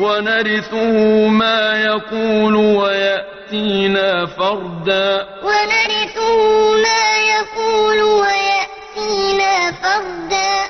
ونرثه ما يقول ويأتينا فردا. ونرثه ما يقول ويأتينا فردا.